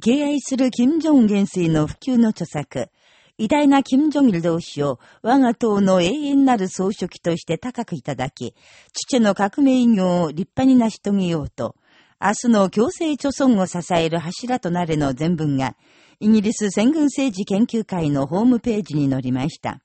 敬愛する金正恩元帥の普及の著作、偉大な金正日同士を我が党の永遠なる総書記として高くいただき、父の革命偉業を立派に成し遂げようと、明日の強制貯村を支える柱となれの全文が、イギリス戦軍政治研究会のホームページに載りました。